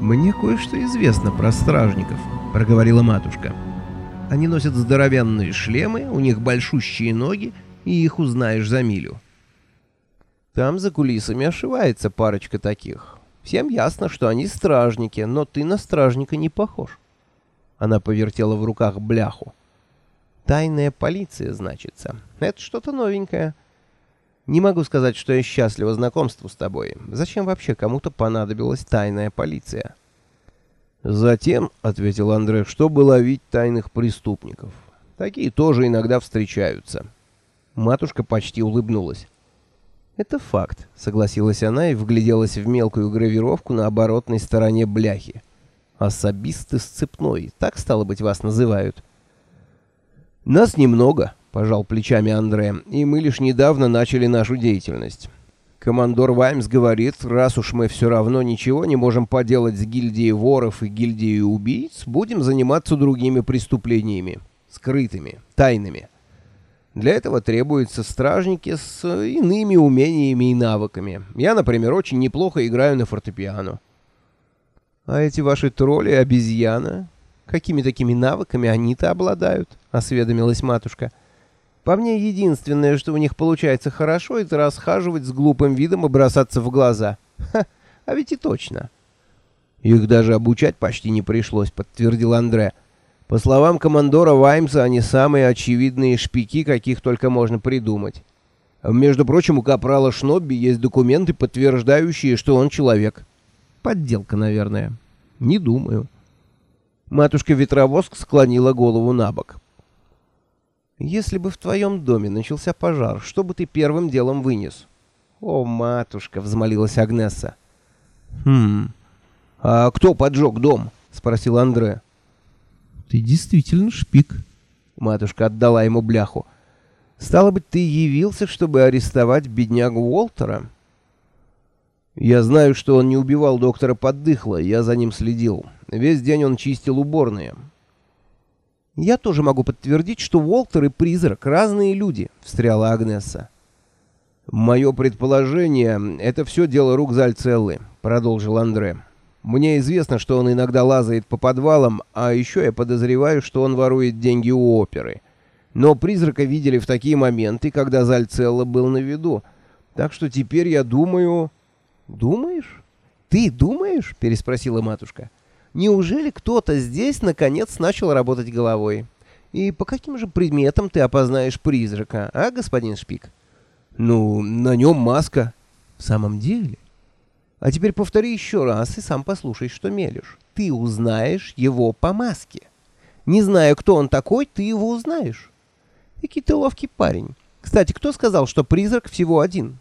«Мне кое-что известно про стражников», — проговорила матушка. «Они носят здоровенные шлемы, у них большущие ноги, и их узнаешь за милю». Там за кулисами ошивается парочка таких. Всем ясно, что они стражники, но ты на стражника не похож. Она повертела в руках бляху. Тайная полиция, значится. Это что-то новенькое. Не могу сказать, что я счастлива знакомству с тобой. Зачем вообще кому-то понадобилась тайная полиция? Затем, — ответил Андре, — чтобы ловить тайных преступников. Такие тоже иногда встречаются. Матушка почти улыбнулась. «Это факт», — согласилась она и вгляделась в мелкую гравировку на оборотной стороне бляхи. «Особисты сцепной, так, стало быть, вас называют?» «Нас немного», — пожал плечами Андре, — «и мы лишь недавно начали нашу деятельность. Командор Ваймс говорит, раз уж мы все равно ничего не можем поделать с гильдией воров и гильдией убийц, будем заниматься другими преступлениями, скрытыми, тайными. Для этого требуются стражники с иными умениями и навыками. Я, например, очень неплохо играю на фортепиано». «А эти ваши тролли обезьяна? Какими такими навыками они-то обладают?» — осведомилась матушка. «По мне, единственное, что у них получается хорошо, это расхаживать с глупым видом и бросаться в глаза. Ха, а ведь и точно». «Их даже обучать почти не пришлось», — подтвердил Андре. «По словам командора Ваймса, они самые очевидные шпики, каких только можно придумать. Между прочим, у капрала Шнобби есть документы, подтверждающие, что он человек». Подделка, наверное. Не думаю. Матушка Ветровоск склонила голову на бок. Если бы в твоем доме начался пожар, что бы ты первым делом вынес? О, матушка, взмолилась Агнесса. Хм. А кто поджег дом? спросил Андре. Ты действительно шпик. Матушка отдала ему бляху. Стало быть, ты явился, чтобы арестовать беднягу Уолтера? Я знаю, что он не убивал доктора Поддыхла, я за ним следил. Весь день он чистил уборные. Я тоже могу подтвердить, что Уолтер и Призрак — разные люди, — встряла Агнесса. «Мое предположение — это все дело рук Зальцеллы», — продолжил Андре. «Мне известно, что он иногда лазает по подвалам, а еще я подозреваю, что он ворует деньги у оперы. Но призрака видели в такие моменты, когда Зальцелла был на виду. Так что теперь я думаю...» «Думаешь? Ты думаешь?» — переспросила матушка. «Неужели кто-то здесь наконец начал работать головой? И по каким же предметам ты опознаешь призрака, а, господин Шпик?» «Ну, на нем маска». «В самом деле?» «А теперь повтори еще раз и сам послушай, что мелешь. Ты узнаешь его по маске. Не зная, кто он такой, ты его узнаешь. Какий ты ловкий парень. Кстати, кто сказал, что призрак всего один?